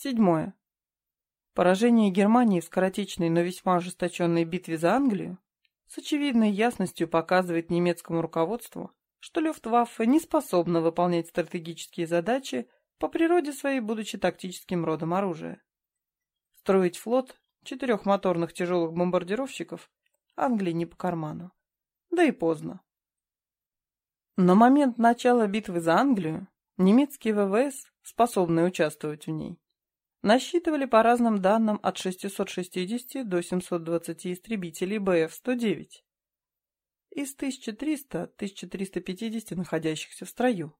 Седьмое. Поражение Германии в скоротечной, но весьма ожесточенной битве за Англию с очевидной ясностью показывает немецкому руководству, что Люфтваффе не способна выполнять стратегические задачи по природе своей, будучи тактическим родом оружия. Строить флот четырехмоторных тяжелых бомбардировщиков Англии не по карману. Да и поздно. На момент начала битвы за Англию немецкие ВВС, способные участвовать в ней, насчитывали по разным данным от 660 до 720 истребителей БФ-109 из 1300-1350 находящихся в строю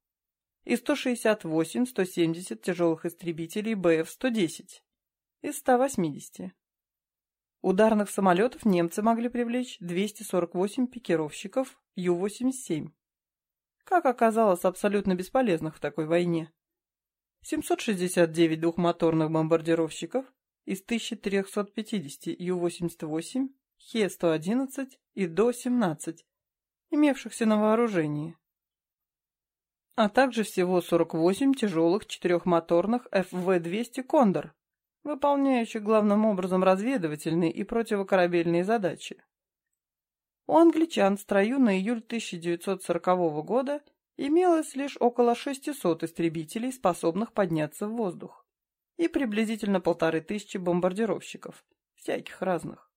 и 168-170 тяжелых истребителей БФ-110 из 180. Ударных самолетов немцы могли привлечь 248 пикировщиков Ю-87. Как оказалось, абсолютно бесполезных в такой войне. 769 двухмоторных бомбардировщиков из 1350 Ю-88, Хе-111 и До-17, имевшихся на вооружении. А также всего 48 тяжелых четырехмоторных ФВ-200 «Кондор», выполняющих главным образом разведывательные и противокорабельные задачи. У англичан в строю на июль 1940 года – имелось лишь около 600 истребителей, способных подняться в воздух, и приблизительно полторы тысячи бомбардировщиков, всяких разных.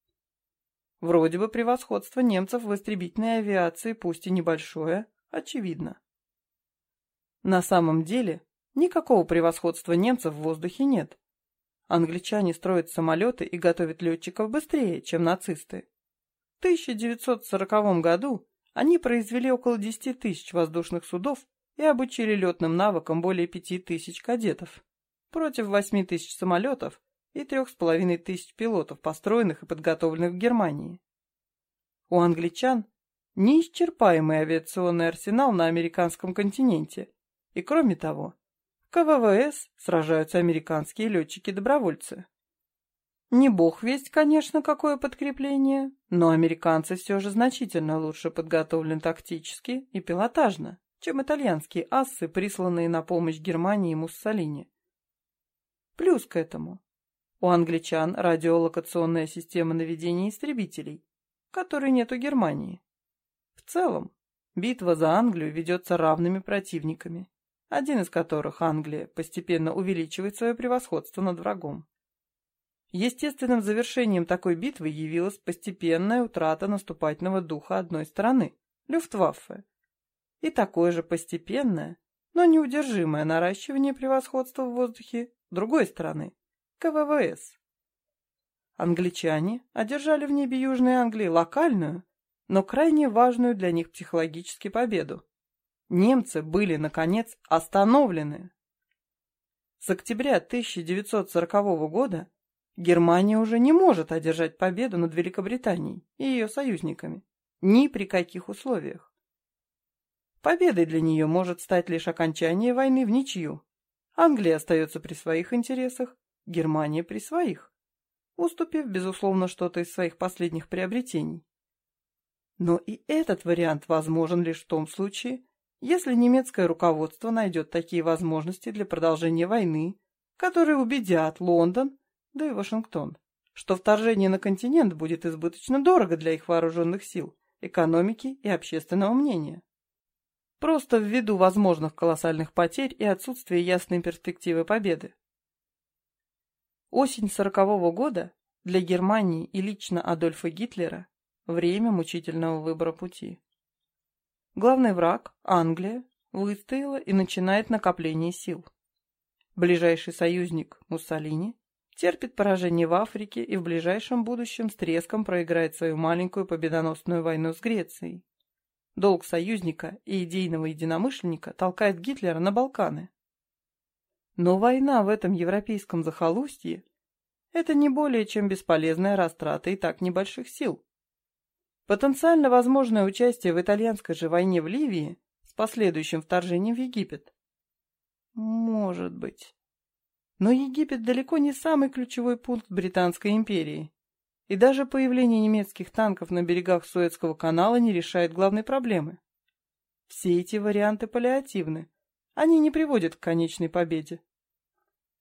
Вроде бы превосходство немцев в истребительной авиации, пусть и небольшое, очевидно. На самом деле, никакого превосходства немцев в воздухе нет. Англичане строят самолеты и готовят летчиков быстрее, чем нацисты. В 1940 году они произвели около 10 тысяч воздушных судов и обучили летным навыкам более 5 тысяч кадетов, против 8 тысяч самолетов и 3,5 тысяч пилотов, построенных и подготовленных в Германии. У англичан неисчерпаемый авиационный арсенал на американском континенте, и кроме того, в КВВС сражаются американские летчики-добровольцы. Не бог весть, конечно, какое подкрепление, но американцы все же значительно лучше подготовлены тактически и пилотажно, чем итальянские ассы, присланные на помощь Германии и Муссолини. Плюс к этому. У англичан радиолокационная система наведения истребителей, которой нет у Германии. В целом, битва за Англию ведется равными противниками, один из которых, Англия, постепенно увеличивает свое превосходство над врагом. Естественным завершением такой битвы явилась постепенная утрата наступательного духа одной стороны – Люфтваффе, и такое же постепенное, но неудержимое наращивание превосходства в воздухе другой стороны – КВВС. Англичане одержали в небе Южной Англии локальную, но крайне важную для них психологически победу. Немцы были, наконец, остановлены. С октября 1940 года Германия уже не может одержать победу над Великобританией и ее союзниками. Ни при каких условиях. Победой для нее может стать лишь окончание войны в ничью. Англия остается при своих интересах, Германия при своих, уступив, безусловно, что-то из своих последних приобретений. Но и этот вариант возможен лишь в том случае, если немецкое руководство найдет такие возможности для продолжения войны, которые убедят Лондон да и Вашингтон, что вторжение на континент будет избыточно дорого для их вооруженных сил, экономики и общественного мнения. Просто ввиду возможных колоссальных потерь и отсутствия ясной перспективы победы. Осень сорокового года для Германии и лично Адольфа Гитлера время мучительного выбора пути. Главный враг, Англия, выстояла и начинает накопление сил. Ближайший союзник, Муссолини, терпит поражение в Африке и в ближайшем будущем с треском проиграет свою маленькую победоносную войну с Грецией. Долг союзника и идейного единомышленника толкает Гитлера на Балканы. Но война в этом европейском захолустье – это не более чем бесполезная растрата и так небольших сил. Потенциально возможное участие в итальянской же войне в Ливии с последующим вторжением в Египет. Может быть. Но Египет далеко не самый ключевой пункт Британской империи. И даже появление немецких танков на берегах Суэцкого канала не решает главной проблемы. Все эти варианты паллиативны. Они не приводят к конечной победе.